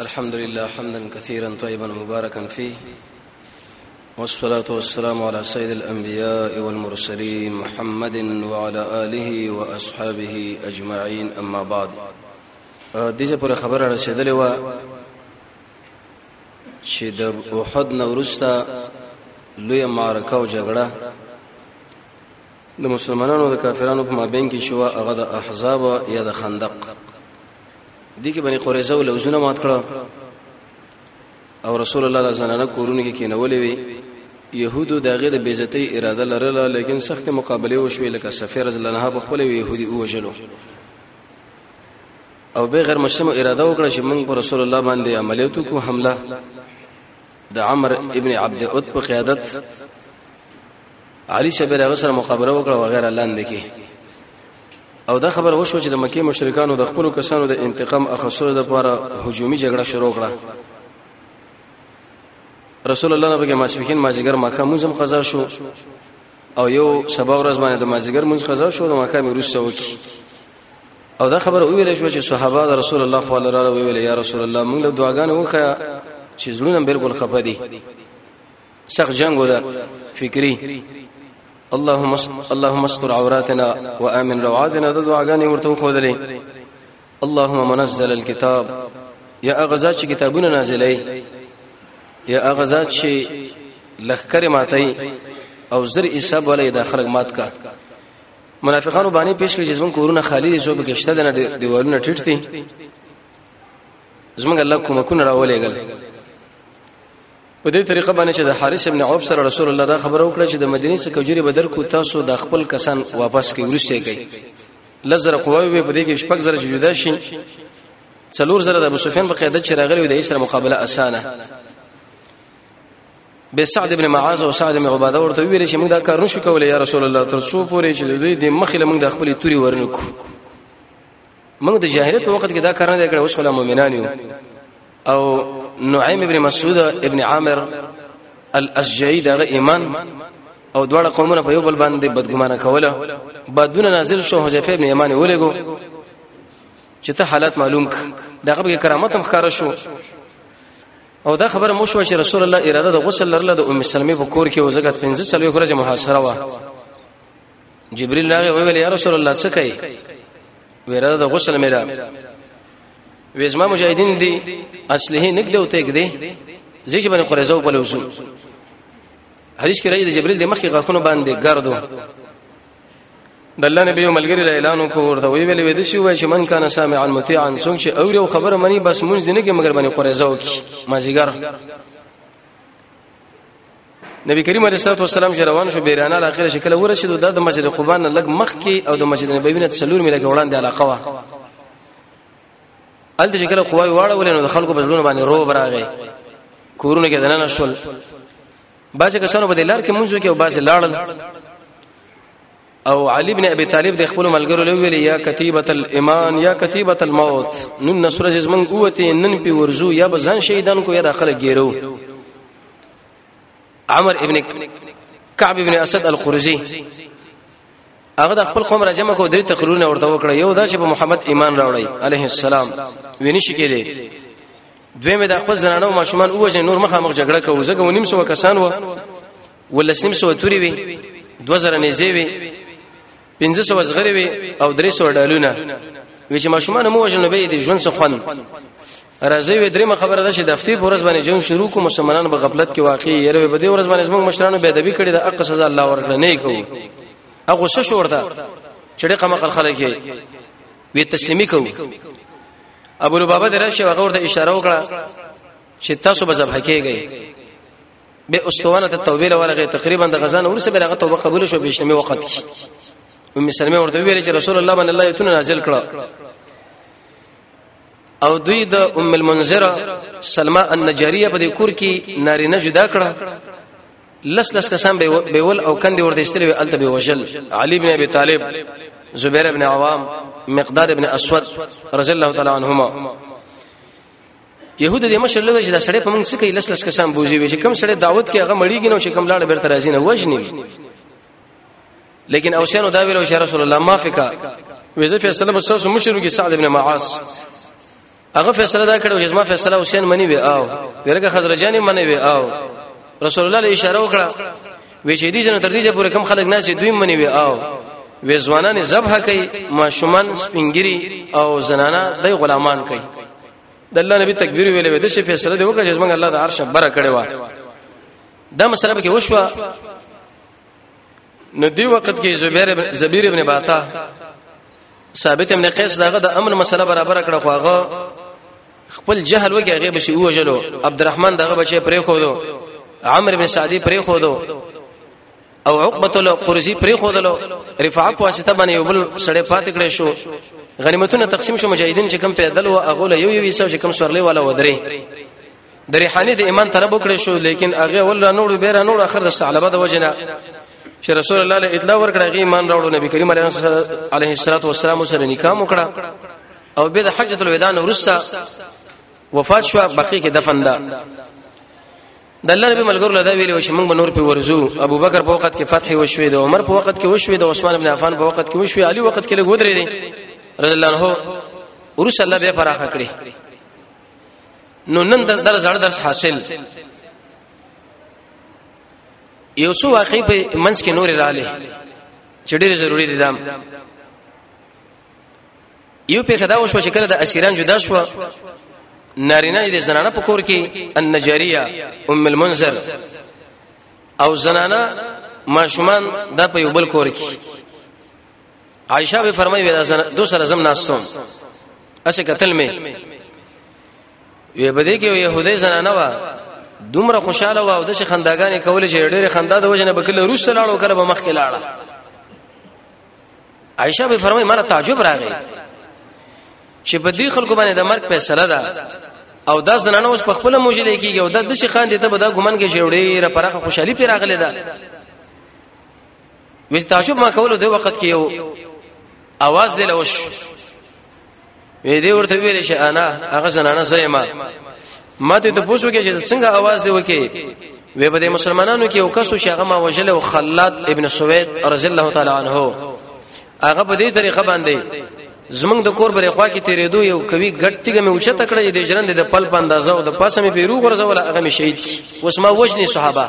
الحمد لله حمدا كثيرا طيبا مباركا فيه والصلاة والسلام على سيد الأنبياء والمرسلين محمد وعلى آله وأصحابه أجمعين أما بعد دیجه پر خبره رسیدلې و چې د احد نورستا لوی معرکه او جګړه د مسلمانانو او د کافرانو په مابین کې شو هغه د احزاب یا د خندق دي کې بني قریظه او لوزونه مات کړو او رسول الله صلی الله علیه وسلم کورونه کې کینولې وي يهودو دغه د بیزتی اراده لرله لیکن سخت مقابله وشوې لکه سفیر رضی الله عنه په خپل يهودي وژلو او به غیر مسلم اراده وکړه چې موږ پر رسول الله باندې عملیاتو کو حمله د عمر ابن عبد اوت په قیادت علي شبیر هغه سره مخابره وکړه وغیرہ لاندې کې او دا خبر وشو چې د مکه مشرکانو د خپل کسانو د انتقام اخیستلو لپاره هجومي جګړه شروع کړه رسول الله نبی کې ماسپخین ماجګر مکه موزم قضا شو او یو سبا ورځ باندې د ماجګر موز قضا شو د مکه مې روسته وکی او دا خبر ویل شو چې صحابه د رسول الله صلی الله علیه ویل یا رسول الله موږ له دعاګانو وکړه چې زړونه بالکل خپه دي سخت جنگ ودا فکری اللهم اللهم استر عوراتنا وامن روعاتنا د دعاګانې ورته خو درې اللهم منزل الكتاب یا اغزا چې کتابونه نازلې یا اغزا چې لخر ماتای او زر حساب ولې د خلق مات کا منافقانو باندې پیش کړي چې زمون کورونه خالی دي شوب کېشته د دیوالونه ټیټ دي زمونږ الله کومکونه راولېګل په دې طریقه باندې چې د حارث ابن عوف سره رسول الله دا خبره وکړه چې د مدینه څخه کجوري بدر کو تاسو د خپل کسان واپس کې ورسته کوي لزر قوی به په دې کې شپږ زره جدا شي څلور زره د ابو سفیان په قیادت چې راغلی د اسره مقابله اسانه به سعد ابن معاذ او سعد ابن عباده ورته ویل چې موږ دا کار نشو کولای یا رسول الله تر څو پورې چې دوی د مخې له موږ د خپل توري ورنکو موږ د جاهلیت په وخت کې دا کار نه کړو اوس خلا مؤمنان یو او نعیم ابن مسعود ابن عامر الاشجعی دغه ایمان او دواړه قومونه په یو بل باندې بدګمانه کوله بعدونه نازل شو حذیفه ابن یمان ولګو چې ته حالات معلوم ک دغه به کرامت هم ښکارا شو او دا خبره مو شو چې رسول الله اراده د غسل لرله د ام سلمې په کور کې وزګت 15 سلوي ورځې محاصره و جبريل راغی ویل یا رسول الله څه کوي ویره د غسل مې ده وېزما مجاهدین دي اصله نک دی او تک دی زیش باندې قریزه او بلوزو حدیث کې راځي د جبريل د مخې غاخونو باندې ګردو د الله نبی یو ملګری له اعلان کو ورته وی ویلې ود شي وای چې من کان سامعا مطیعا څنګه چې او یو خبره مني بس مونږ نه کې مگر باندې قریزه وکي مازیګر نبی کریم علیه الصلاه والسلام چې روان شو بیرانه له اخره شکل ورسېدو د مسجد قباء نه لګ مخ کې او د مسجد نبوی نه څلور میله وړاندې علاقه وا الته شکل قوای واړه ولې نو د خلکو په ځلونه باندې روب راغی کورونه کې دننه شول باځه کسانو په دلار کې مونږ کې او باځه لاړل او علي ابن ابي طالب د خپل ملګرو له ویل یا کتیبه الايمان یا کتیبه الموت نن نصر جسمن قوتي نن په ورزو یا بزن شهیدان کو یا داخله ګیرو عمر ابن کعب ابن اسد القرزي هغه د خپل قوم راجمه کو درې تقریرونه ورته وکړه یو دا چې په محمد ایمان راوړی عليه السلام ویني شي کېده دوی مې د خپل زنانو ماشومان اوجه نور مخه مخ جګړه کوي زګه ونیم سو کسان و ولسنیم سو توري وي 2000 نيزي وي 1500 زغري وي او 300 ډالونه وی چې ماشومان مو وژنه به دي ژوند څخه خوند راځي وی درېمه خبره ده چې د هفته پر ورځ باندې جنگ شروع کو مسلمانان به غفلت کې واقع یره به دې ورځ باندې زموږ مشرانو به ادبي کړي د اق سزا الله ورکړه نه کوي هغه څه شو ورته چې ډېر قمه خلک یې وی تسلیمي کوي ابو لبابه دراشه هغه ورته اشاره وکړه چې تاسو به ذبح کېږئ به استوانه ته توبه لورغه تقریبا د غزان ورسه بلغه توبه قبول شو به شنمه وخت کی ام سلمہ ورته ویل چې رسول الله باندې الله یتونه نازل کړه او دوی د ام المنذره سلمہ النجاریه په دې کور کې نارینه جدا کړه لس لس کسان به ول او کندې ورته استلوي الته به وجل علي بن ابي طالب زبير بن عوام مقداد بن اسود رضی الله تعالی عنهما يهود د مشر لوي چې دا سړی په موږ څه کوي لس لس کسان بوزي وي چې کم سړی دعوت کې هغه مړیږي نو چې کم لاړ بیرته راځي نه وژني لیکن اوسانو دا ویلو چې رسول الله مافقا ویزه فیصله بس سوس مشر کې سعد ابن معاص هغه فیصله دا کړو چې ما فیصله حسین منی وی او ورګه خزرجانی منی وی او رسول الله له اشاره وکړه وی چې دې جن تر دې پورې کم خلک نه چې دوی منی وی او وی ځوانان ذبح کوي ماشومان سپینګری او زنانا د غلامان کوي د الله نبی تکبیر ویلې وې د شي فیصله دی وکړه چې موږ الله د عرش بره کړې و دا مسله به کې وشو نو دی وخت کې زبیر زبیر ابن باتا ثابت ابن قیس داغه د امن مسله برابر کړه خو هغه خپل جهل وګي هغه بشي وجلو عبدالرحمن دغه بچي پرې خو دو عمرو بن سعدي پرې خو دو او عقبه له قرزي پرې خودلو رفاعه په واسطه باندې یو بل سړی پاتې کړی شو غنیمتونه تقسیم شو مجاهدین چې کم پیدل او هغه له یو یو حصہ چې کم سورلې والا ودرې د ریحانه د ایمان طلب وکړي شو لیکن هغه ول را نوړو بیره نوړو اخر د ثعلبه د وجنه چې رسول الله له اطلاع ورکړه غي ایمان راوړو نبی کریم علیه الصلاه والسلام سره نکاح وکړه او به د حجۃ الوداع ورسره وفات شو بقي کې دفن ده د الله نبی ملګرو لدا ویلو چې موږ نور په ورزو ابو بکر په وخت کې فتح وشوي د عمر په وخت کې وشوي د عثمان ابن عفان په وخت کې وشوي علي وخت کې لګودري دي رضی الله عنه ورس الله به فراخ کړی نو نن د در زړه درس حاصل یو څو واقعي په منځ کې نور رااله چې ډېر ضروری دي دام یو په خدا وشو چې کله د اسیران جدا شو نارینه د زنانه په کور کې النجریه ام المنذر او زنانه ماشومان د په یو بل کور کې عائشه به فرمایي ودا سره دو سره زم ناستم اسه قتل می وی بده کې يهودي زنانه وا دومره خوشاله وا او د خنداګانې کولې چې ډېر خندا د وجنه بکله روس لاړو کله به مخ کې لاړه عائشه به فرمایي ماته تعجب راغی چې په دې خلکو باندې د مرګ فیصله ده او دا زنانه اوس په خپل موجل کېږي او دا د شي خان دې ته به دا ګومان کې جوړې را پرخه خوشحالي پیر راغله ده وې تعجب ما کولو د وخت کې یو आवाज دی لوش وې دې ورته ویل شي انا هغه زنانه زېما ماته ته پوښتنه کې چې څنګه आवाज دی وکي وې به د مسلمانانو کې یو کس شو هغه ما وجل او خلاد ابن سوید رضی الله تعالی عنه هغه په دې طریقه باندې زمنګ د کور بلې خوا کې تیرې دوه یو کوي ګټتګه مې اوچت کړې د جرند د پل په اندازه او د پاسه مې پیرو غرزول هغه مې شهید کی اوس ما وجني صحابه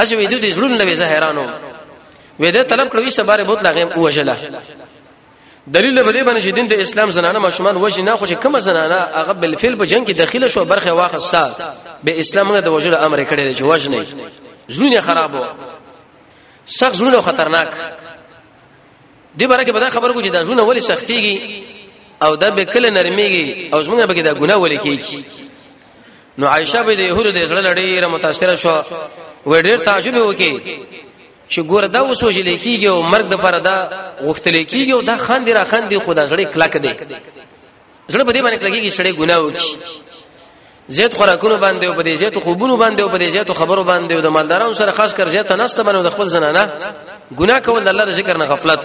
اځه وې دوی زړونه به زه حیرانو وې دې طلب کړوي سباره بوت لاغې وجله دلیل په دې باندې چې دین د اسلام زنانه ماشومان وجه نه خو چې کومه زنانه هغه بل فعل په جنگ کې داخله شو برخه واخسته به اسلام نه د وجل امر کړی چې وجه نه زلونه خرابو سخت زلونه خطرناک دې باره کې به دا خبر کو چې دا زلونه ولې سختيږي او دا به کله نرميږي او زمونږ به کې دا ګناه ولې کیږي نو عائشه به د يهودو د زړه لړۍ را متاثر شو و ډېر تعجب وکي چې ګور دا وسو چې لیکيږي او مرګ د پر دا غختل کیږي او دا خان دی را خان دی خدا زړه کلک دی زړه په دې باندې کلکیږي سړی ګناه وکي زیات خوراکونو باندې او په دې زیات خوبونو باندې او په دې زیات خبرو باندې او د مالدارانو سره خاص کر زیات نسته باندې د خپل زنانه ګناه کول د الله د ذکر نه غفلت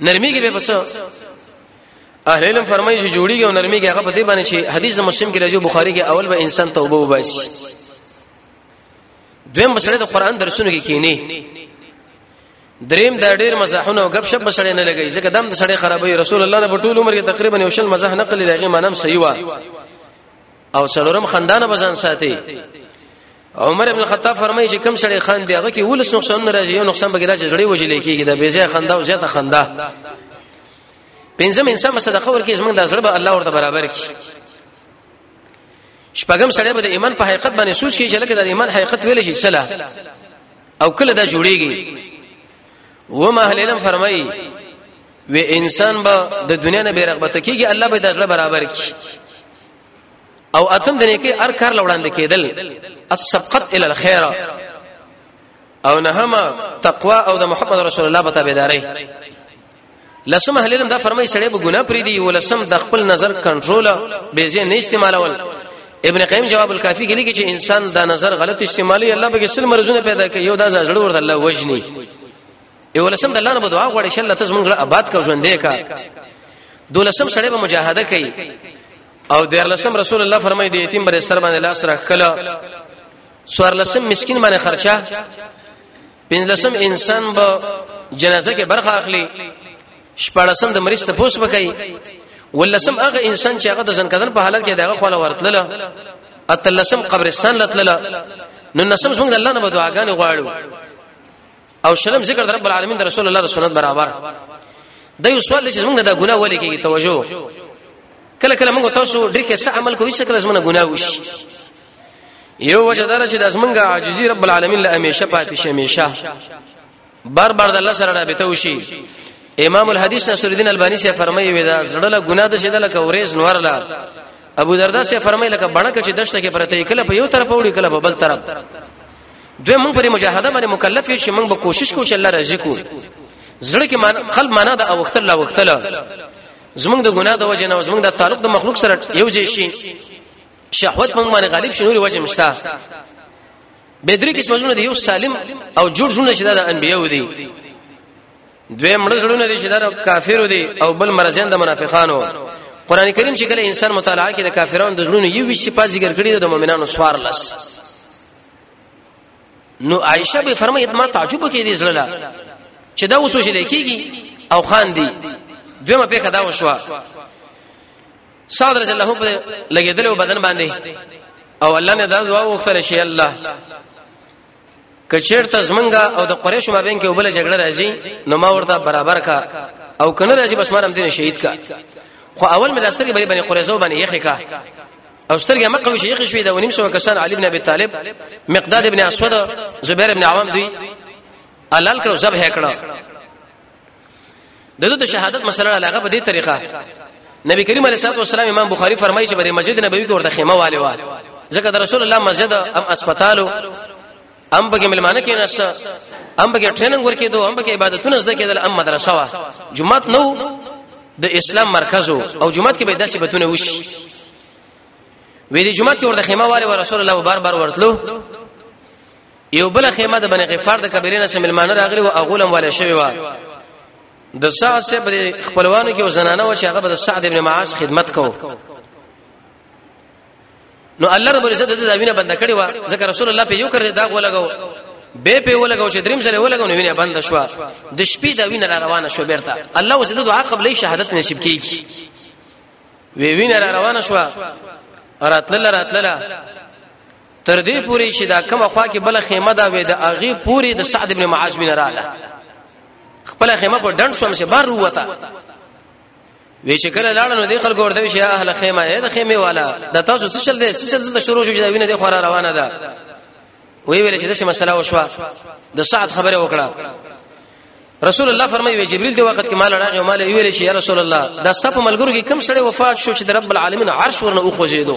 نرمیږي به پس اهل علم فرمایي چې جوړیږي او نرمیږي هغه په دې باندې چې حدیث مسلم کې راځي بخاری کې اول به انسان توبه وباسي دویم بسړې د قران درسونه کې کینی دریم دا ډیر مزاحونه او غب شپ بسړې نه لګي ځکه دم د سړې خرابوي رسول الله نه په ټول عمر کې تقریبا یو شل مزاح نقل لږه مانم صحیح وا او څلورم خندانه بزن ساتي عمر ابن الخطاب فرمایي چې کم سړی خان دی هغه کې ولس نقصان راځي یو نقصان به راځي جوړي وجلې کېږي دا بیزه خندا او زیاته خندا پنځم انسان صدقه ورکړي زمونږ د زړه به الله ورته برابر کړي شپږم سړی به د ایمان په حقیقت باندې سوچ کوي چې لکه د ایمان حقیقت ویل شي سلا او کله دا جوړیږي و ما اهل علم فرمایي و انسان به د دنیا نه بیرغبت کیږي الله به دغه برابر کی او اتم دنه کې ار کار لوړاند کېدل السبقت الى الخير او نهما تقوا او د محمد رسول الله په تابعداري لسم اهل علم دا فرمایي سړی به ګناه پری دی ولسم د خپل نظر کنټرول به زه نه استعمالول ابن قیم جواب الکافی کې لیکي چې انسان دا نظر غلط استعمالي الله به سل مرزونه پیدا کوي یو دا زړه ورته الله وجني یو لسم د الله نه دعا غواړي چې الله تاسو موږ آباد کا ژوندې کا دولسم سړی به مجاهده کوي او د لسم رسول الله فرمایي د یتیم بر سر باندې لاس راخلا سوار لسم مسكين باندې خرچه پنځلسم انسان به جنازه کې برخه اخلي شپږلسم د مریض ته پوس وکړي ولسم هغه انسان چې هغه د ځنکدن په حالت کې دغه خواله ورتله اتلسم قبرستان لتله نو نسم څنګه الله نه دعاګانې غواړو او شلم ذکر در رب العالمین در رسول الله سنت برابر دا یو سوال چې موږ دا ګناه ولې کېږي توجه کله کله موږ تاسو ډېر کې څه عمل کوی څه کله زمونه ګناه وشي یو وجه دار چې د زمونږه عاجزي رب العالمین له همیشه پاتې شي همیشه بار بار د الله سره رابطه وشي امام الحدیث نصر الدین البانی سے فرمایي ودا زړه له ګناه د شیدل کورېز نور لا ابو دردا سے فرمایي لکه بڼکه چې دشت کې پرته کله په یو طرف وړي کله په بل طرف دوی موږ پر مجاهده باندې مکلف یو چې موږ به کوشش کوو چې الله راضي کو زړه کې مان قلب معنا د اوختل لا وختل زمونږ د ګناه د وجه نه زمونږ د تعلق د مخلوق سره یو ځای شي شهوت موږ باندې غالب شنوري وجه مشتا به درې قسم زونه دی یو سالم او جوړ زونه چې د انبیو دی دوی مړ زړونه دي چې دا کافر دي او بل مرزین د منافقانو قران کریم چې کله انسان مطالعه کوي د کافرانو د زړونو یو ویشت په ذکر کړی د مؤمنانو سوار لس نو عائشه به فرمایي ما تعجب کې دي زړه چې دا اوس وشل کېږي او خان دي دویمه پیخه دا وشوه صاد رضی الله په لګیدل او بدن باندې او الله نه دا دعا وکړه شي الله کچیر ته زمنګا او د قریش مابین کې وبله جګړه راځي نو ما ورته برابر کا او کنه راځي بس مارم دین شهید کا خو اول مې راسترګې بری باندې قریزو باندې یخې کا او سترګې مې قوي شیخ شوې دا ونیم سو کسان علي ابن ابي طالب مقداد ابن اسود زبیر ابن عوام دوی علال کړو ذبح کړو دغه د شهادت مسله علاقه په دې طریقه نبی کریم علیه الصلاه والسلام امام بخاری فرمایي چې په مسجد نبوي کې ورته خیمه والي و ځکه د رسول الله مسجد هم اسپیټالو هم پکې ملمانه کې نس هم پکې ټریننګ ورکې دوه هم پکې عبادتونه زده کېدل هم مدرسه وا جمعات نو د اسلام مرکز او جمعات کې به داسې بتونه وشي وې دي جمعات کې ورته خیمه والي و رسول الله بار بار ورتلو یو بل خیمه د بنی غفار د قبیله نه سم ملمانه راغلی او اغولم والے شوی و د سعد سے په خپلوانو کې زنانه و چې هغه د سعد ابن معاذ خدمت کو نو الله رب العزت د داوینه بند کړی و ځکه رسول الله په یو کړ دا ولګو به په ولګو چې دریم سره ولګو نو وینه بند شو د شپې دا وینه روانه شو بیرته الله وسد دعا قبلې شهادت نصیب کیږي وی وینه روانه شو راتلله راتلله تر دې پوري چې دا کومه خوا کې بل خیمه دا وې د اغه پوري د سعد ابن معاذ بن رااله خپل خیمه کو ډنډ شوم چې بار وروته وی چې کله لاړ نو د خلکو ورته شي اهل خیمه اې د خیمه والا د تاسو څه چل دی څه چل د شروع شو چې دا وینه د خورا روانه ده وی ویل چې دغه مسله وشوه د ساعت خبره وکړه رسول الله فرمایي جبريل دی وخت کې مال راغی او مال ویل چې یا رسول الله دا سپ ملګرو کې کم سړی وفات شو چې د رب العالمین عرش ورنه او خوځیدو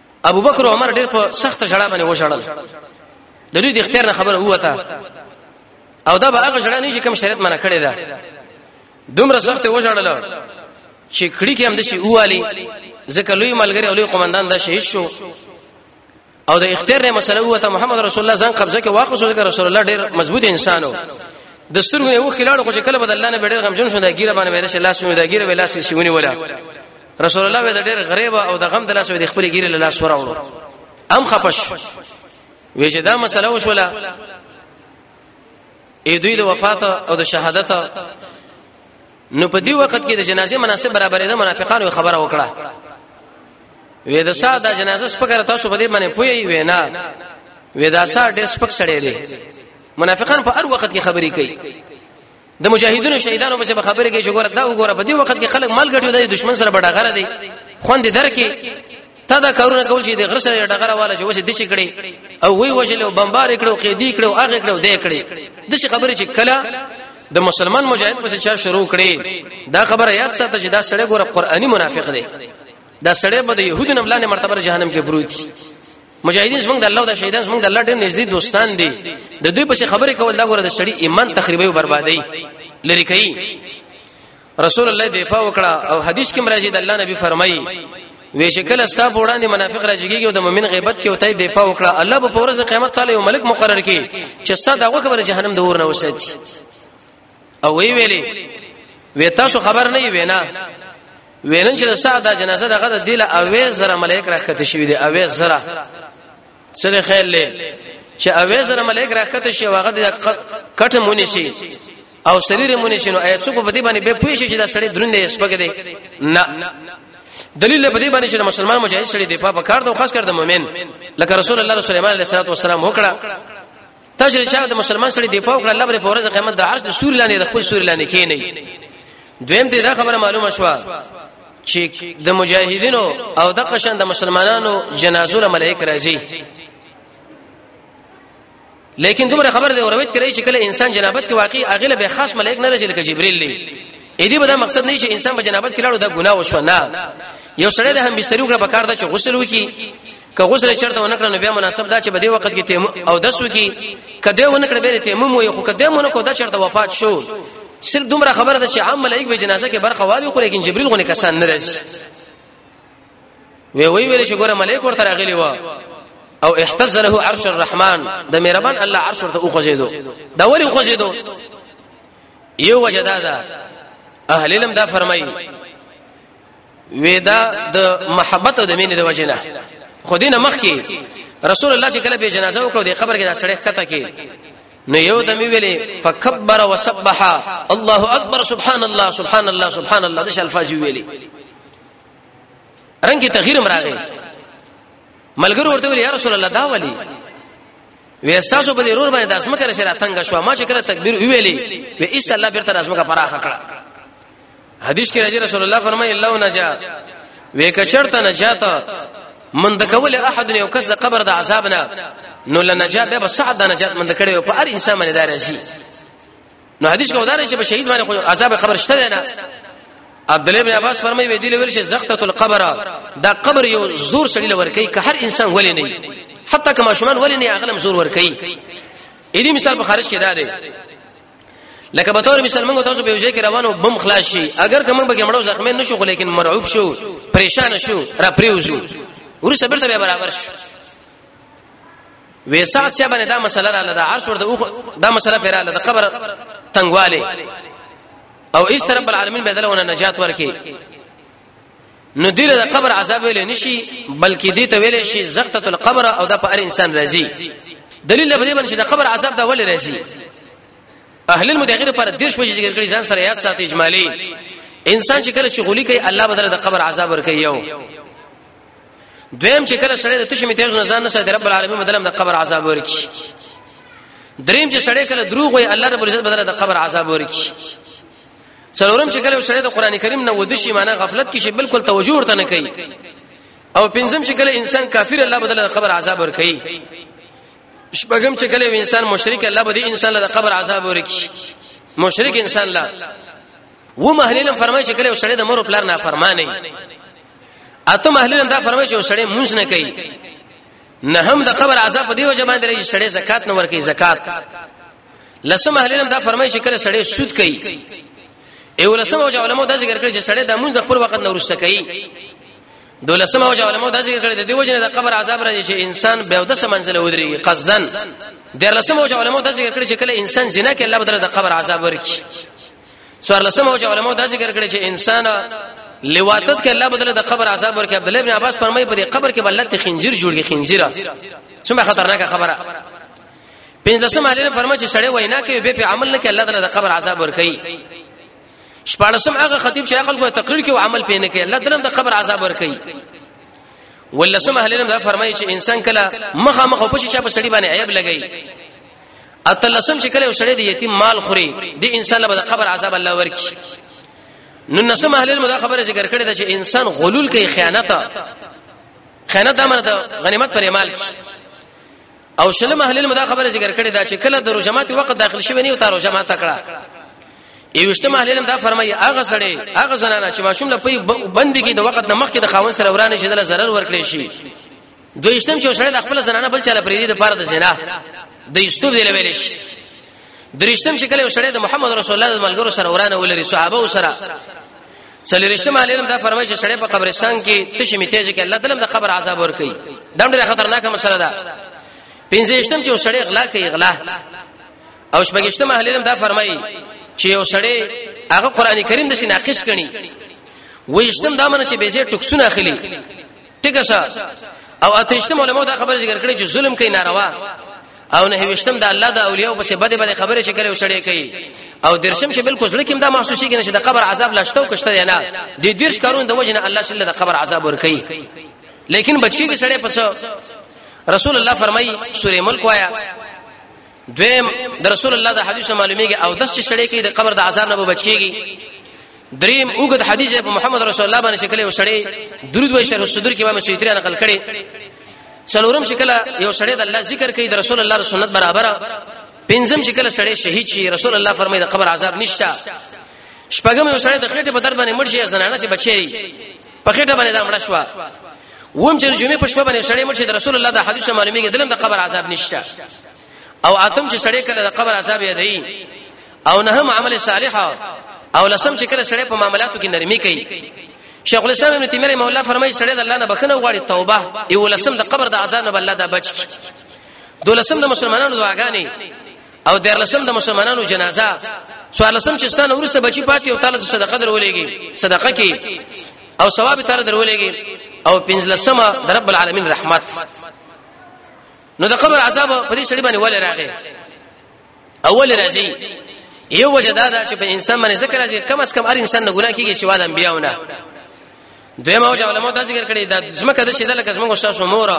ابو بکر او عمر ډېر په سخت ژړا باندې وژړل د دوی د اختیار نه خبره وته او دا به هغه ژړا نه چې کوم شریعت منع کړی دا دومره سخت وژړل چې کړي کې هم د شي اوالي ځکه لوی ملګری او لوی قومندان دا شهید شو او د اختیار نه مسله وته محمد رسول الله ځان قبضه کې واقع شو ځکه رسول الله ډېر مضبوط انسان و د سترګو یو خلاړو خو چې کله بدل نه بیډر غمجن شو دا ګیره باندې ویل شي لاس مې دا ګیره ویل شي شونی ولا رسول الله وې د ډېر غریب او د غم د لاس وې د خپل ګیره لاس وراوړو ام خپش وې چې دا مسله وشوله اې دوی د وفات او د شهادت نو په دې وخت کې د جنازې مناسب برابرې ده منافقانو خبره وکړه وې د ساده د جنازه سپکره تاسو په دې باندې پوي وې نه وې دا ساده ډېر سپک سړی دی منافقان په هر وخت کې خبرې کوي د مجاهدینو شهیدانو په څیر خبرې کوي چې ګوره دا وګوره په دې وخت کې خلک مال ګټي د دشمن سره بډا غره دي خوند درکې تا دا کارونه کول چې د غر سره ډغره والا چې وسه دشي کړي او وی وجلو بمبار کړو قیدی کړو هغه کړو دې کړي دشي خبره چې کله د مسلمان مجاهد پس چا شروع کړي دا خبره یاد ساته چې دا سړی ګوره قرآني منافق دی دا سړی به د يهودو نملانه مرتبه جهنم کې بروت مجاهدین زمونږ د الله او د شهیدان زمونږ د الله ډېر نږدې دوستان دي د دوی په خبرې کول دا ګوره د سړي ایمان تخریبي او بربادي لری کوي رسول الله دفاع وکړه او حدیث کې مرাজি د الله نبی فرمایي وی شکل استا په وړاندې منافق راځيږي او د مؤمن غیبت کې وتای دفاع وکړه الله په ورځ قیامت تعالی یو ملک مقرر کړي چې ستا دغه خبره جهنم د اور نه وساتي او وی ویلي وی تاسو خبر نه وینا وینن چې سعد د جنازه دغه د دله اوې زره ملائک راکته شوی دی اوې زره سره خیر لې چې اوې زره ملائک راکته شي واغه د کټه مونږ شي او سریر مونږ شي نو اې څوک په دې باندې به پوه شي چې دا سړی درنده سپګ دی نه دلیل په دې باندې چې مسلمان مجاهد سړی دی په کار د خاص کر د مؤمن لکه رسول الله صلی الله علیه وسلم وکړه تا چې چا د مسلمان سره دی پاو کړ الله بر پورز قیامت د عرش د سور لاندې د خپل سور لاندې کې نه دویم ته دا خبره معلومه شوه چې د مجاهدینو او د قشن د مسلمانانو جنازو له ملائک راځي لیکن دومره خبر دی اورویت کوي چې کله انسان جنابت کې واقعي اغله به خاص ملائک نه راځي لکه جبرئیل دی اې دې به دا مقصد نه چې انسان په جنابت کې لاړو دا ګناه وشو نه یو سړی د هم بستر وکړه په کار دا چې غسل وکي که غسل چرته ونکړه نو بیا مناسب دا چې بده وخت کې تیم او دس وکي کده ونکړه به تیمم وي خو کده مونږ کو دا چرته وفات شو صرف دومره خبره ده چې عام ملائک به جنازه کې برخه والي خو لیکن جبريل غو نه کسان نه راشي وی وی ویل چې ګوره ملائک ورته راغلي و او احتز له عرش الرحمن د مهربان الله عرش ورته او خوځیدو دا ولی او خوځیدو یو وجدا ده اهل علم دا فرمایي وېدا د محبت او د مینې د وجنه خو دینه مخ کې رسول الله چې کله په جنازه وکړو د قبر کې دا سړی کته کې نو یو دمي ویلې فکبر وسبح الله اکبر سبحان الله سبحان الله سبحان الله د الفاظ ویلې رنګ کې تغییر مراغه ملګرو ورته ویل یا رسول الله دا ولي وېستاسو په دې رور باندې د اسمه کړه سره تنگ شو ما چې کړه تکبیر ویلې وې ایس الله بیرته اسمه کا پراخه کړه حدیث کې راځي رسول الله فرمایي الله نجات وې کچرته نجات من د کول احد یو کس د قبر د عذاب نه نو لنجات به سعد د نجات من د کړي په هر انسان باندې دار شي نو حدیث کې ودار چې په شهید باندې خو عذاب قبر شته نه عبد الله بن عباس فرمایي وی دی لویل شي زختۃ القبر دا قبر یو زور سړی لور کوي که هر انسان ولې نه حتی کما شومان ولې نه اغلم زور ور کوي اې دې مثال په خارج کې دا دی لکه به تور مثال موږ تاسو په وجه کې روانو بم خلاص شي اگر کوم به کمړو زخمین نشو خو لیکن مرعوب شو پریشان شو را پریوزو ور صبر ته برابر شو وېسات چې باندې دا مسله را لده عرش ورته دا مسله پیرا لده قبر تنگواله او ایس رب العالمین بدلونه نجات ورکي نو دې د قبر عذاب ویل نشي بلکې دې ته ویل شي زقته القبر او د په هر انسان راځي دلیل په دې باندې چې د قبر عذاب دا ولې راځي اهل المدغیر پر دې شوې ذکر کړی ځان سره یاد ساتي اجمالی انسان چې کله شغولي کوي الله بدل د قبر عذاب ورکي یو دویم چې کله سړی د تشمی تیز نه ځان نه ساتي رب العالمین بدل د قبر عذاب ورکي دریم چې سړی کله دروغ وي الله رب العزت بدل د قبر عذاب ورکي څلورم چې کله سره د قران کریم نه ود شي معنی غفلت کې شي بالکل توجه ورته نه کوي او پنځم چې کله انسان کافر الله بدل خبر عذاب ور کوي شپږم چې کله انسان مشرک الله به دې انسان له قبر عذاب ورکړي مشرک انسان لا و محلیلم فرمایي چې کله سړی د مور پلار نه فرمانه اته محلیلم دا فرمایي چې سړی مونږ نه کوي نه هم د قبر عذاب په دی وجه باندې سړی زکات نه ورکړي زکات لسم اهل علم دا فرمایي چې کله سړی سود کوي ایو لسم او علماء دا ذکر کړی چې سړی د مونږ خپل وخت نه ورسته کوي دولسم او علماء دا ذکر کړی د دې وجنه د قبر عذاب راځي چې انسان به د سم منزل ودري قصدن د لسم او علماء دا ذکر کړی چې کله انسان زنا کوي الله بدر د قبر عذاب ورکي څوار لسم او علماء دا ذکر کړی چې انسان لواتت کې الله بدله د قبر عذاب ورکړي عبد الله ابن عباس فرمایي په دې قبر کې بلت خنزیر جوړږي خنزیره څومره خطرناکه خبره پنځلسم علي فرمایي چې سړی وینا کوي به په عمل نه کې الله تعالی د قبر عذاب ور کوي شپارسم هغه خطیب چې عقل کوی تقریر کوي او عمل پې نه کوي الله تعالی د قبر عذاب ور کوي ولسم اهل علم دا فرمایي چې انسان کله مخه مخه په شي چې په سړی باندې عیب لګي اتلسم چې کله سړی د یتیم مال خوري د انسان له قبر عذاب الله ورکي نو نسم اهل علم دا خبره ذکر کړې ده چې انسان غلول کوي خیانت خیانت امر ده غنیمت پر مال او شل محلل مدا خبره ذکر کړی دا چې کله د روجمات وخت داخل شوی نه او تاسو جماعت کړه یوشته محلل دا فرمایي هغه سړی هغه زنانه چې ماشوم له پي بندي کې د وخت نه مخکې د خاون سره ورانه شي د zarar ورکړي شي دویشتم چې سړی د خپل زنانه بل چاله پریدي د پاره د زنا د یستوب دی لویل شي درشتم چې کله سړی د محمد رسول الله د ملګرو سره ورانه ولري صحابه سره څلورشتم عالم دا فرمایي چې سړی په قبرستان کې تشه میته چې الله تعالی د قبر عذاب ور کوي دا ډېره خطرناکه مسله ده پنځشتم چې سړی اغلا کوي اغلا او شپږشتم عالم دا فرمایي چې یو سړی هغه قران کریم د سیناقش کړي وېشتم دا منه چې به زه ټکسونه اخلي ټیک شه او اتهشتم علماء دا خبره ذکر کړي چې ظلم کوي ناروا او نه هیشتم د الله د اولیاء په څه بده بده خبره چې کړي وسړي کوي او درشم چې بالکل ځل کې دا محسوسي کینې چې د قبر عذاب لاشته او کشته نه د دیرش کارون د وجنه الله شل د قبر عذاب ور کوي لیکن بچکی کې سړې پڅ رسول الله فرمایي سورې ملک وایا دویم د رسول الله د حدیث معلومیږي او د څه شړې کې د قبر د عذاب نه بچيږي دریم اوګد حدیث په محمد رسول الله باندې شکل یو شړې درود وای شرح صدور کې امام شیطان نقل کړي څلورم شکل یو شړې د الله ذکر کوي د رسول الله سنت برابر پنځم شکل شړې شهید شي رسول الله فرمایي د قبر عذاب نشته شپږم یو شړې د خېټه په در باندې مرشي زنانه چې بچي په خټه باندې دا مړه شو وم چې جمعې په شپه باندې شړې مړ شي د رسول الله د حدیث معلومیږي دلم د قبر عذاب نشته او اتم چې سړی کله د قبر عذاب یې دی او نه هم عمل صالح او لسم چې کله سړی په معاملاتو کې نرمي کوي شیخ الاسلام ابن تیمیه رحمه الله فرمایي سړی د الله نه بخنه غواړي توبه یو لسم د قبر د عذاب نه بل الله د بچ دولسم د مسلمانانو دعاګانې او دیرلسم د مسلمانانو جنازه سوالسم چې ستانه ورسته بچی پاتې او تعالی صدقه درولېږي صدقه کې او ثواب تعالی درولېږي او پنځلسمه د رب العالمین رحمت نو د قبر عذاب په دې سړي باندې ولې راغی اول راځي یو وجه دا ده چې په انسان باندې ذکر راځي کم از کم هر انسان نه ګناه کیږي چې واد انبیاونه دوی ما وجه علماء دا ذکر کړی دا زمکه د شیدل کس موږ شاسو مور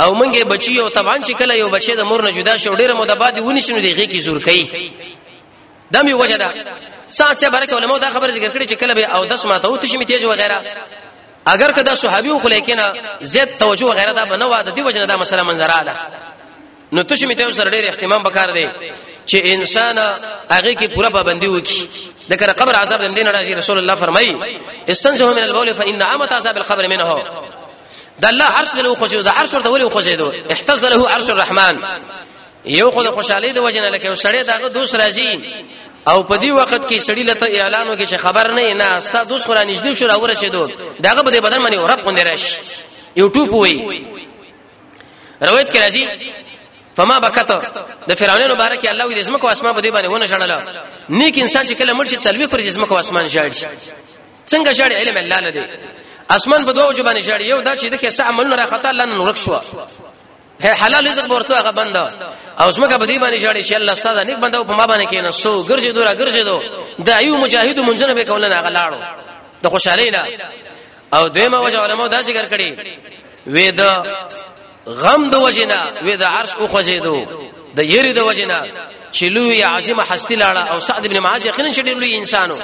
او منګه بچي او طبعا چې کله یو بچي د مور نه جدا شو ډیره مده بعد ونی شنو دیږي کی زور کوي دا می وجه ده سات سے برکه علماء دا خبر ذکر کړی چې کله به او دس ماته او تشمی تیز وغیرہ اگر کدا صحابي خو لیکنه زیات توجه وغیرہ دا بنوا د دی وجنه دا مسله منظراله نو تاسو مې ته سره ډېر اهتمام وکړ دی چې انسان هغه کې پوره پابندي وکړي د کر قبر عذاب د دین راځي رسول الله فرمایي استنزه من البول فان عامه عذاب القبر منه د الله عرش له خوځي د عرش ورته ولې خوځي دو احتز له عرش الرحمن یو خو د خوشحالي د وجنه لکه یو سړی دغه دوس راځي او په دې وخت کې سړی لته اعلان وکړي چې خبر نه نه استا دوس خورا نږدې شو راورسېدو دغه به د بدن باندې ورپ غوندې راشي یو ټوپ وي روایت کې راځي فما بکت د فرعونانو باره کې الله دې زمکو اسمان په دې باندې ونه شړل نیک انسان چې کله مرشد سلوي کړی زمکو اسمان شړ شي څنګه شړ علم الله نه دی اسمان په دوه جبانه شړ یو دا چې دغه سه عملونه را خطا لن نورک شو هي حلال رزق ورته هغه بند او زمکه په دې باندې شړ شي الله استاد نیک بند په ما باندې کې نه سو ګرځي دورا ګرځي دو د ایو مجاهد منځنه به کولنه غلاړو د خوشالۍ نه او دیمه وجه علماء دا ذکر کړي وې د غم د وجنا وې د عرش او خوځېدو د یری د وجنا چې لوی عظیم حستی لاړه او سعد ابن معاذ یقینا چې ډېر لوی انسانو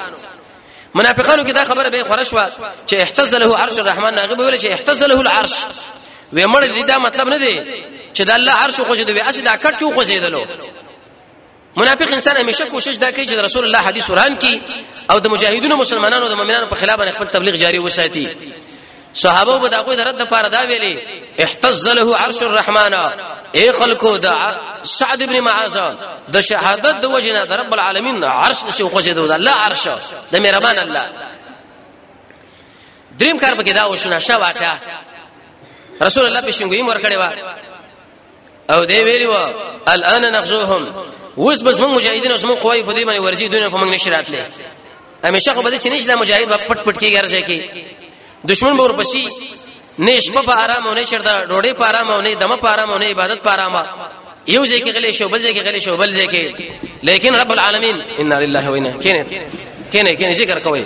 منافقانو کې دا خبره به خورش وا چې احتز له عرش الرحمن هغه به ویل چې احتز له العرش وې مړ دې دا مطلب نه دی چې د الله عرش خوځېدو وې اسی دا کټ کې خوځېدلو منافق انسان همیشه کوشش دا کوي چې رسول الله حدیث وران کی او د مجاهدونو مسلمانانو د مؤمنانو په خلاف خپل تبلیغ جاری وساتي صحابه به دا غوې درد لپاره دا ویلي احتز له عرش الرحمن اي خلکو دا سعد ابن معاذ د شهادت د وجنه د رب العالمین عرش نشو خوځیدو دا الله عرش د مهربان الله دریم کار پکې دا وشنه شواکه رسول الله پښینګویم ور کړی و او دی ویلی و الان نغزوهم اوس بس موږ مجاهدین اوس موږ قوی په دې باندې ورځي دنیا په موږ نشی راتلې همیشه خو بده چې نشته مجاهد په پټ پټ کېږي ارزه کې دشمن به ورپسې نش په آرام او نه چرته ډوډۍ په آرام او نه دمه په آرام او نه عبادت په آرام یو ځای کې غلې شو بل ځای کې غلې شو بل ځای کې لیکن رب العالمین ان لله و انا کینه کینه کینه ذکر کوي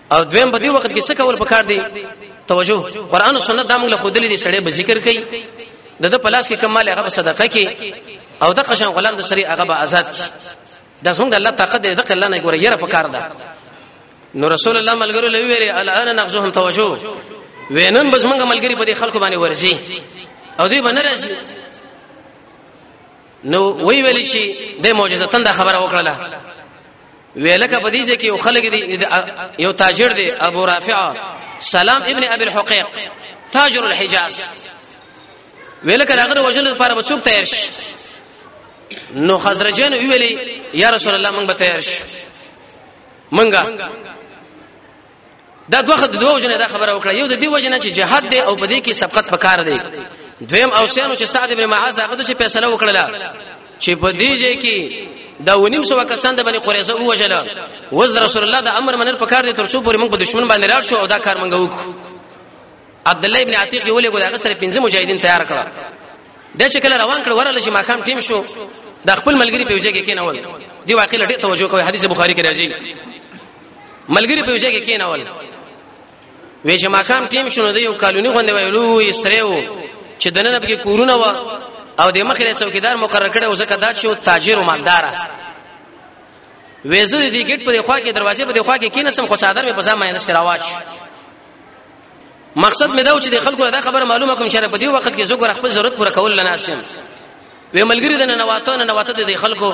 او دویم په دې وخت کې څه کول پکار دی توجه قران او سنت دا موږ له خودلې دي سړې به ذکر کوي د د پلاس کې کمال هغه صدقه کې او د قشن غلام د سری هغه به آزاد کی دا څنګه الله طاقت دې د الله نه ګوره یره پکار ده نو رسول الله ملګرو لوي ویلي الان نغزهم توجه وینن بس موږ ملګری په دې خلکو باندې ورځي او دوی باندې راځي نو وی ویل شي د معجزه تند خبره وکړه ویلکه په دې کې یو خلک دی یو تاجر دی ابو رافع سلام ابن ابي الحقيق تاجر الحجاز ویلکه هغه وجل لپاره به څوک تیار شي نو خزرجان ویلي یا رسول الله موږ به تیار شو منګه دا دوه خد دوه جنې دا خبره وکړه یو د دې وجنه چې جهاد دی او په دې کې سبقت پکار دی دویم او سینو چې سعد ابن معاذ هغه چې فیصله وکړه چې په دې ځای کې دا ونیم سو کسان د بنی قریظه ووجل وز رسول الله د امر منل پکار دي ترڅو پورې موږ په دشمن باندې راړ شو او دا کار موږ وکړو عبد الله ابن عتیق یو له ګوډه سره پنځه مجاهدین تیار کړ د شکل روان کړ ورله چې ماقام ټیم شو د خپل ملګری په وجه کې کېنول دی واقعي لټه توجه کوي حدیث بخاری کې راځي ملګری په وجه کې کینول وې چې ماقام ټیم شونه دی یو کالونی غوندې ویلو یې سره و چې دنه په کورونه و او د مخې څوکیدار مقرر کړي او زکه دا چې تاجر او مالدار وېزه دې ګټ په خوا کې دروازې په خوا کې کینسم خو صادر په ځما یې نشته راواچ مقصد مې دا و چې د خلکو دا خبره معلومه کوم چې په دې وخت کې زګور خپل ضرورت پوره کول لناسم وې ملګری د نواته نه نواته د خلکو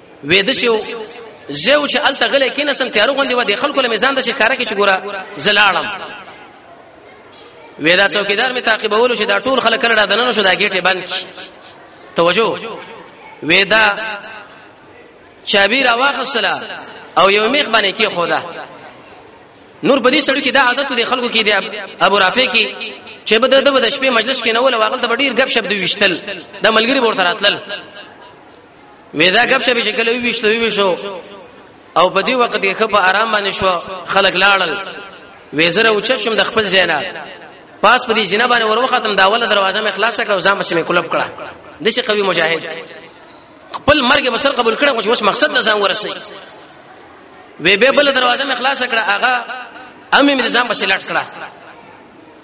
وې د شو زه او چې الته غلې کینه سم تیارو غوندې و د خلکو له میزان د شکاره کې چې ګوره زلاړم وې دا څوکیدار می تعقیبولو چې دا ټول خلک کړه دننه شو دا گیټه بند کی توجه وې دا چابیر واخصلا او یو میخ باندې کې خدا نور بدی سړی کې دا عادت دی خلکو کې دی ابو رافع کې چې بده د شپې مجلس کې نه ول واغل ته ډیر غب شپ دی وشتل د ملګری ورته راتلل وې دا غب شپه چې کله ویشته ویشو او په دې وخت کې خپ آرام باندې شو خلک لاړل وې زره او چت شم د خپل زینا پاس په دې جنہ باندې ور وختم دا ولا دروازه مې خلاص کړه او ځم بس مې کلب کړه د شي قوي مجاهد خپل مرګ بسر قبول کړه خو اوس مقصد د ځان ورسې وې به بل دروازه مې خلاص کړه هغه امې مې ځم بس لټ کړه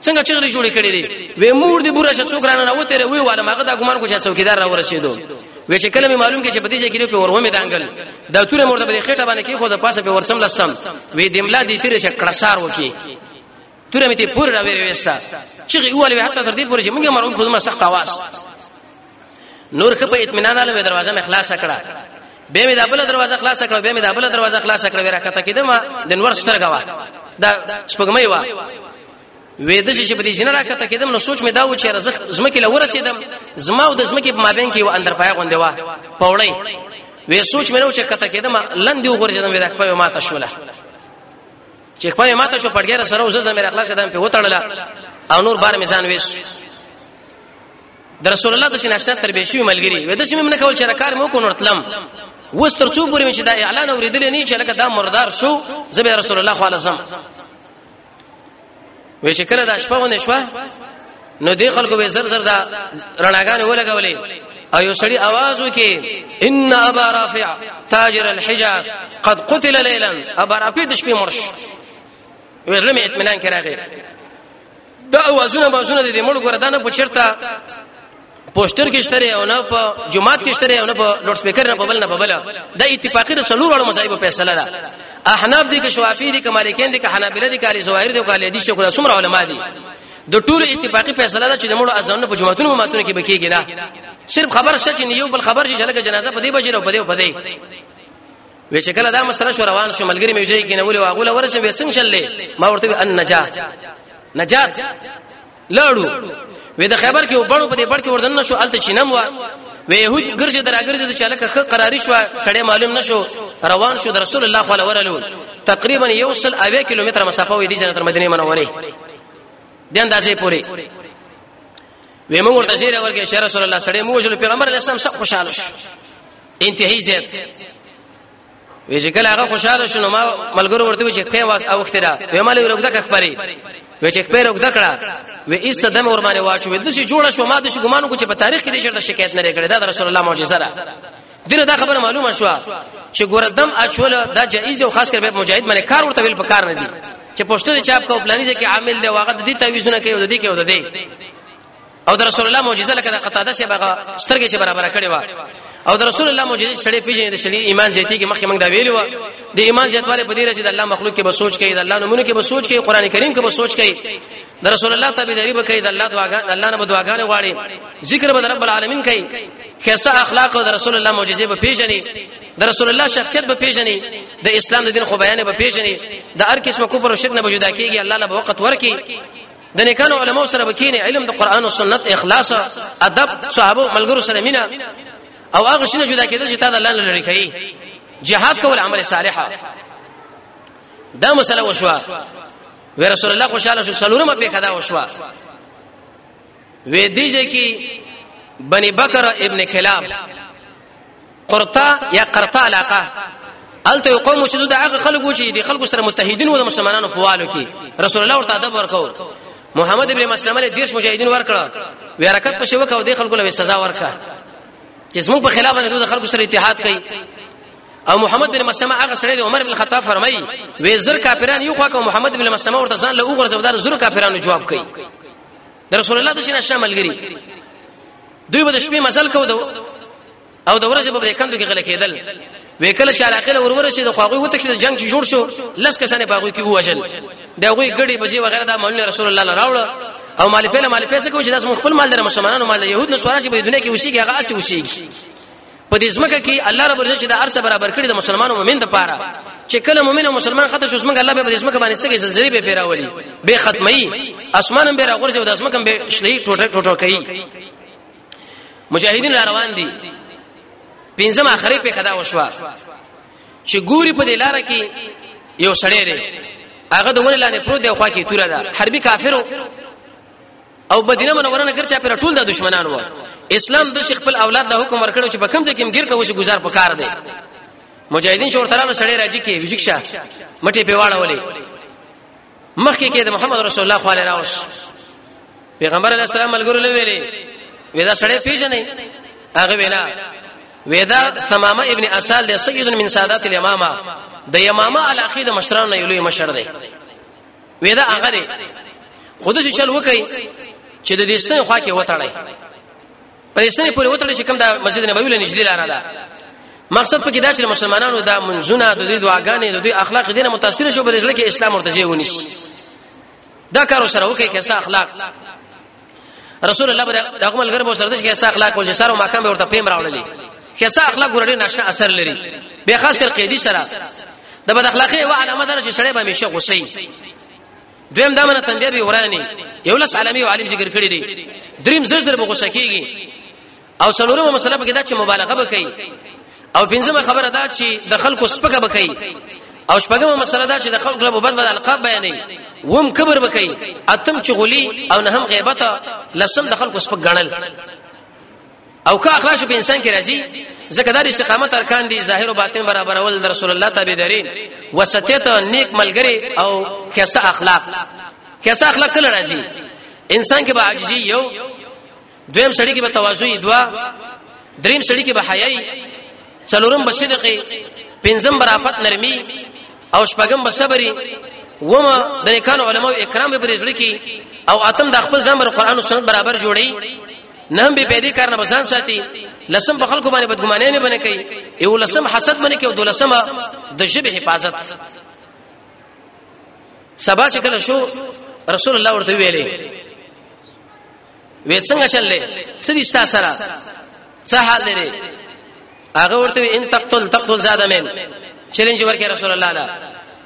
څنګه چغلي جوړې کړې دي وې مور دې بوره چې څوک رانه وته وی واله ماګه دا ګمان کو چې څوکیدار را ورسېدو وې چې کله مې معلوم کې چې په دې ځای کې په ورومه دانګل دا توره مور دې خېټه باندې کې خو د پاسه په ورسم لستم وې دملا دې تیر چې کړسار وکي توره مې ته پور را وې وستا چې ویواله حتی تر دې پورې چې موږ مرون خو ما سخت आवाज نور که په اطمینان له دروازه مخلاص کړه به مې د بل دروازه خلاص کړه به مې د بل دروازه خلاص کړه ورا کته کېدم د نور سترګه وا دا سپګمې وا وې د شي په دې جن را کته کېدم نو سوچ مې دا و چې رزق زمکه له ورسېدم زما او د زمکه په مابین کې و اندر پای غوندې وا پوړې وې سوچ مې نو چې کته کېدم لندې وګرځېدم وې د خپل ماته شوله چې خپل ماته شو پړګره سره وزه زمې اخلاص کدم په وټړله او نور بار میزان وېس د رسول الله د شناشته تربیه شوی ملګری وې د سیمه نه کول چې راکار مو کو نورتلم وس تر څو پورې چې دا اعلان اوریدل نه چې لکه دا مردار شو زبې رسول الله صلی الله علیه وسلم وې چې کله دا شپه ونه شو نو دې خلکو به زر زر دا رڼاګانې ولګولې او یو سړی आवाज وکي ان ابا رافع تاجر الحجاز قد قتل ليلا ابا رافع د شپې مرش وې لمه اطمینان کراغه دا اوازونه مازونه دي مړ ګره دا نه پچرتا پوسټر کې شته او نه په جمعات کې شته او نه په لوډ سپیکر نه په بل نه په بل دا اتفاقی د څلور اړو مصايب فیصله ده احناف دي کې شوافی دي کې مالکین دي کې حنابلہ دي کې علی زواهر دي کې علی دي شکر سمره علما دي د ټولو اتفاقی فیصله ده چې د مړو اذان په جمعاتونو ماتونه کې بکیږي نه صرف خبر شته چې یو بل خبر شي چې لکه جنازه په دې بجره او په دې په دې وی چې کله دا مسله شو روان شو ملګری مې وځي کې نه ولې واغوله ورسې وې څنګه چللې ما ورته ان نجات نجات لاړو وې د خیبر کې وبړو په دې بړ کې وردن شو الته چینم وا وې يهود ګرځي دراګرځي د چاله کخه قراری شو سړی معلوم نشو روان شو د رسول الله صلی الله علیه وسلم تقریبا یوصل اویا کیلومتر مسافه وې دي جنت مدینه منوره د اندازې پوري وې موږ ورته زیره ورکه چې رسول الله سړی موږ له پیغمبر اسلام سره خوشاله شو انتهایی زیات وی چې کله هغه خوشاله شونه ما ملګرو ورته وی چې په وخت او وخت را وی مالې ورګه کخبري وی چې په ورګه کړه وی ایسه دم ور باندې واچو د شي جوړه شو ما د شي ګمانو کو چې په تاریخ کې د شرط شکایت نه کړي دا رسول الله معجزه را دغه دا خبره معلومه شو چې ګور دم اچول دا جایز او خاص کر به مجاهد باندې کار ورته ویل پکار نه دي چې پښتون چاپ کو پلانیزه کې عامل دی واغد دي تعویذونه کوي او د دې کې او د دې او د رسول الله معجزه لکه د قتاده شه بغه سترګې چې برابر کړي وا او د رسول الله معجزه سړې پیژنې د سړي ایمان زیاتی کې مخکې موږ دا ویلو د ایمان زیاتواله په دې راځي د الله مخلوق کې به سوچ کوي د الله نمونه کې به سوچ کوي قران کریم کې به سوچ کوي د رسول الله تابعداري به کوي د الله دعاګان الله نه دعاګان غواړي ذکر به رب العالمین کوي کیسه اخلاق او د رسول الله معجزه به پیژني د رسول الله شخصیت به پیژني د اسلام د دین خو بیان به پیژني د هر قسم کفر او شرک نه به جدا کیږي الله له وخت ورکی د نیکانو علماو سره بکینه علم د قران او سنت اخلاص ادب صحابه ملګرو سره مینا او هغه شنه جدا کېدل چې تا د الله نه لري کوي جهاد کول عمل صالحه دا مسله وشوه و رسول الله خوشاله شو سلورمه په کدا وشوه وې دیږي کې بني بکر ابن کلاب قرطه یا قرطه علاقه الته یو قوم چې د هغه خلکو چې د خلکو سره متحدین و د مسلمانانو په والو کې رسول الله ورته ادب ورکاو محمد ابن مسلمه له دیش مجاهدین ورکړه وی حرکت په شوکه او د خلکو له سزا ورکړه چې زموږ په خلاف نه د خلکو سره اتحاد کوي او محمد بن مسلمه هغه سره د عمر بن الخطاب فرمایي وی زر کافران یو خو محمد بن مسلمه ورته ځان له اوغر زودار زر کافرانو جواب کوي د رسول الله د شنه شاملګری دوی به د شپې مزل کو دو او د ورځې په کندو کې غل کېدل وکله چې علاقه له ورور شي د خواغوي وته کې جنگ چې جوړ شو لس کسانه په غوي کې وژل دا غوي ګړي بجې وغیرہ دا مولوی رسول الله لپاره راوړ او مال په مال په څه کوي چې داس خپل مال در مسلمانانو مال يهود نو سوارا چې په دنیا کې وشيږي هغه اسی وشيږي په دې ځمکه کې الله رب العزت چې د ارث برابر کړی د مسلمانو مؤمن د پاره چې کله مؤمن او مسلمان خطر شو څنګه الله به په دې ځمکه باندې څنګه زلزلې به پیراولي به ختمي اسمان هم به راغورځي او د ځمکه به شلې ټوټه ټوټه کوي مجاهدین را روان دي پنځم اخري په خدا وشوا چې ګوري په دې لار کې یو سړی دی هغه د ولې لاندې پروت دی خو کې توره ده حربي کافرو او مدینه منوره نه ګرچا پر ټول د دشمنان و اسلام د شیخ خپل اولاد د حکم ورکړو چې په کوم ځای کې مګر کوي گزار پکار دی مجاهدین شورترانو سړی راځي کې وجکشه مټي په واړه ولې مخکې کې د محمد رسول الله صلی الله علیه وسلم پیغمبر علی السلام ملګرو له ویلې ودا سړی پیژنې هغه وینا ودا تمامه ابن اسال د سید من سادات الامامه د یمامه علاقه د مشران نه یو لوی مشر دی وې دا هغه دی خود شي چل وکي چې د دې ستنې خوا کې وتړي په دې ستنې پورې وتړي چې کوم د مسجد نبوي له نږدې لاره ده مقصد پکې دا چې مسلمانانو دا منځونه د دې دعاګانې د دې اخلاق دینه متاثر شو بلځل کې اسلام ورته ځای ونیسي دا کار سره وکي کې اخلاق رسول الله بر دغه ملګر به سره د ښه اخلاق ول جسر او ماکم ورته پیم راوللی ښه اخلاق ګورډي نشه اثر لري به خاص کر قیدی سره د بد اخلاقی او علامه در چې سړی به همیشه غوسی دویم دمنه تندې به ورانی یو لس عالمي او عالم ذکر کړی دی دریم زړه در به غوسه کیږي او څلورمه مسله پکې دا چې مبالغه وکړي او پنځمه خبره دا چې د خلکو سپکه وکړي او شپږمه مسله دا چې د خلکو له بد بد القاب بیانې ووم کبر وکړي اتم چغلي او نه هم غیبت لسم د خلکو سپک غنل او که اخلاق په انسان کې راځي ځکه دا استقامت ارکان دي ظاهر او باطن برابر اول در رسول الله تابعدارین وسطیت نیک ملګری او کیسه اخلاق کیسه اخلاق کله راځي انسان کې به عاجزي یو دویم سړی کې به تواضع دوا دریم سړی کې به حیاي څلورم به صدق پنځم برافت نرمي او شپږم به صبري وما د نیکانو علماو اکرام به پرېږل کی او اتم د خپل ځمر قران او سنت برابر جوړي نه به پیدا کارنه بزان ساتي لسم په خلکو باندې بدګمانه نه بنه کوي یو لسم حسد بنه کوي او دولسم د جبه حفاظت سبا شکل شو رسول الله ورته ویلي وې څنګه چللې سړي ستا سره څه حال لري هغه ورته ان تقتل تقتل زاده مين چیلنج ورکړي رسول الله لا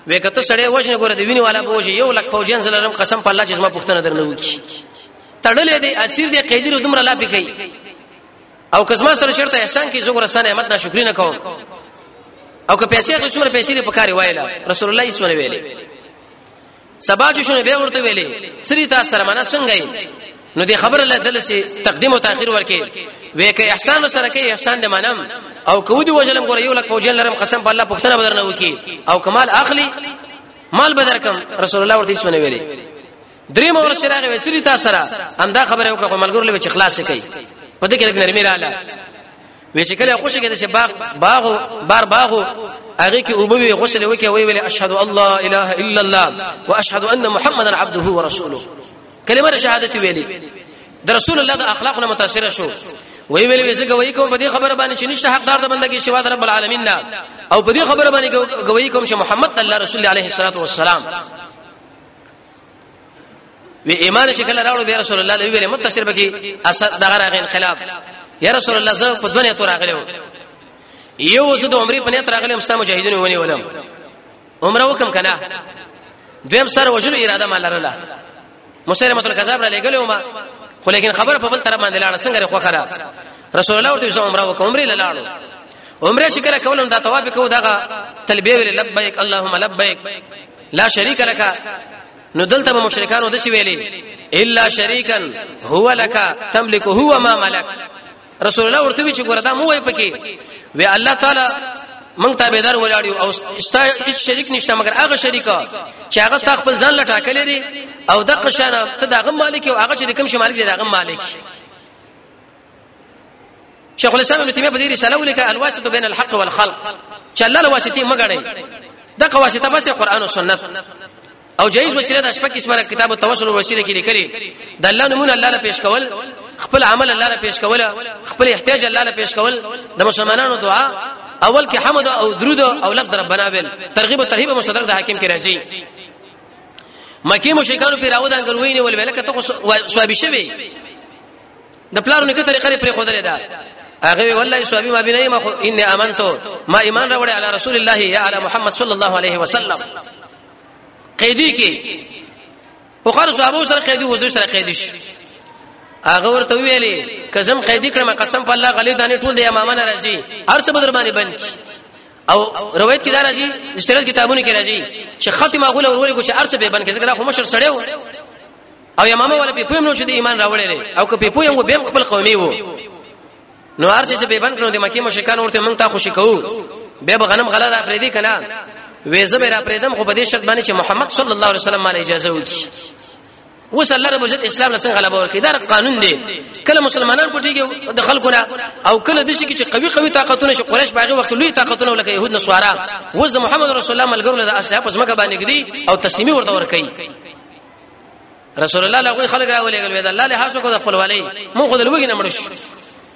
وې کته سړی وژنه ګوره دی ویني والا بوجي یو لک فوجین زلرم قسم په الله چې زما پښتنه درنه وکی تړلې دی اسیر دی قیدی دومره لا پکې او کزما سره شرط احسان کی زګور سره نعمت ناشکری نه کوم او که پیسې خو څومره پیسې لري په کار وایلا رسول الله صلی الله علیه وسلم سبا چې شونه به ورته ویلې سری تاسو سره منه څنګه یې نو دې خبره له دل سي تقدیم او تاخير ورکې وې کې احسان سره کې احسان دې منم او کو دې وجلم ګور یو لک فوجل لرم قسم په الله پښتنه بدرنه وکي او کمال اخلي مال بدر کم رسول الله ورته شونه ویلې درې مور سره غوې سری تاسو سره همدا خبره وکړه ملګرو له چخلاص کوي په دې کې نرمي رااله وی چې کله خوشی کده چې باغ باغ بار باغ هغه کې اوبوي غسل وکي وی ویل اشهد الله اله الا الله واشهد ان محمدا عبده ورسوله کلمه شهادت ویلي د رسول الله د اخلاقنا متاثر شو وی ویل وی زګه وی کوم په دې خبره باندې چې نشته حقدار د بندګي شوا د رب العالمین نه او په دې خبره باندې گوي کوم چې محمد الله رسول الله عليه الصلاه والسلام وی ایمان چې کله راوړو بیا رسول الله ویل متشر بکی اثر دغه راغی انقلاب یا رسول الله زه په دنیا تور راغلم یو زه د عمرې په نیت راغلم سم مجاهدینو ونی ولم عمره وکم کنه دویم سره وجل اراده مال لرله مسلمه الکذاب را لګلو ما خو لیکن خبر په بل طرف باندې لاړه څنګه خو خره رسول الله ورته عمره وک عمره لاړو عمره شکر کولم دا طواف کو دغه تلبیه ویل لبیک اللهم لبیک لا شریک لکه نو دلته به مشرکانو د سی ویلي الا شریکا هو لك تملك هو ما ملك رسول الله ورته وی چې ګوره دا مو وای پکې وی الله تعالی مونږ ته بيدار ولاړیو او ستا هیڅ شریک نشته مګر هغه شریک چې هغه تا خپل ځان لټا کړی او د قشانه ته دغه مالک او هغه چې کوم شي مالک دی دغه مالک شیخ الاسلام ابن تیمیه په دې رساله ولیکه الواسطه بین الحق والخلق چې الله له واسطې مګړې دغه واسطه بس قرآن او سنت او جایز وسیله د شپږ قسمه کتاب التوسل وسیله کې لیکلي د الله نمونه الله له پیش کول خپل عمل الله له پیش کول خپل احتیاج الله له پیش کول د مسلمانانو دعا اول کې حمد او درود او لفظ ربنا بل ترغیب او ترهیب مصدر د حاکم کې راځي مکی مشرکانو پر راو د انګروینه ول ویل کته سوابي شوی د پلارو نیکه طریقه لري پرې خودلې ده هغه والله سوابي ما بنه ما ان امنتو ما ایمان راوړی علی رسول الله یا علی محمد صلی الله علیه وسلم قیدی کې په خار صحابه سره قیدی وځو سره قیدی شي هغه ورته ویلې کزم قیدی کړم قسم په الله غلی دانه ټول د امامانه راځي هر څه بدر باندې بند او روایت کې دا راځي اشتراز کتابونه کې راځي چې ختم غول وروري کو چې ارڅ به بند کې ځکه خو مشر سړیو او یمامه ولا په پویم نو چې د ایمان راوړی دی او که په پویم به خپل قومي وو نو هر چې به بند کړو د مکه مشکان ورته مونږ ته خوشی کوو به غنم غلا را پرې دی کنه وې زبر را پرې دم خو په دې شرط باندې چې محمد صلی الله علیه وسلم مال اجازه وکړي وس الله رب عزت اسلام له څنګه غلبه ورکړي دا قانون دی کله مسلمانان پټيږي د خلکونه او کله د شي کې چې قوي قوي طاقتونه شي قریش باغی وخت لوی طاقتونه لکه يهود نصارا وز محمد رسول الله ملګرو له اسلحه پس مکه باندې کړي او تسلیمي ورته ورکړي رسول الله لغوي خلق راولېګل وې دا الله له حاصل کو د خپل والي مونږ خو د لوګي نه مرش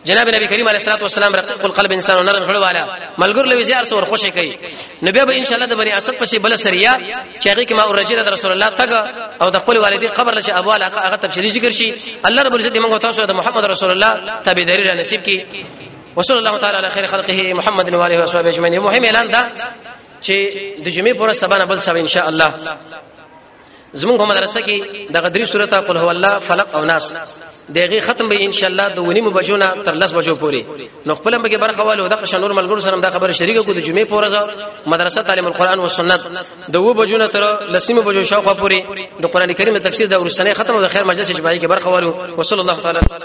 جناب نبی کریم علیه الصلاه والسلام رقیق القلب انسان نرم زړه والا ملګر لوي زیار څور خوشی کوي نو بیا به ان شاء الله د بنی اسد پسې بل سریا چې هغه کې ما اورجره د رسول الله تګ او د خپل والدین قبر لچ ابو علاقه هغه تفصیلی ذکر شي الله رب العزت موږ تاسو د محمد رسول الله تابعداري را نصیب کړي وصلی الله تعالی علی خیر خلقه محمد و علیه و صحبه اجمعین مهم اعلان دا چې د جمعې پر سبا نه بل سبا ان شاء الله زمونږ په مدرسه کې د غدری سورته قل هو الله فلق او ناس دغه ختم به ان شاء الله د ونی مبجونه تر لس بجو پورې نو خپل به برخه والو د قشنور ملګرو سره د خبره شریکه کو د جمعې پورې مدرسه تعلیم القرآن او سنت د و بجونه تر لسمه بجو شاوخوا پورې د قران کریم تفسیر د ورسنه ختم او د خیر مجلس چې باید برخه والو وصلی الله تعالی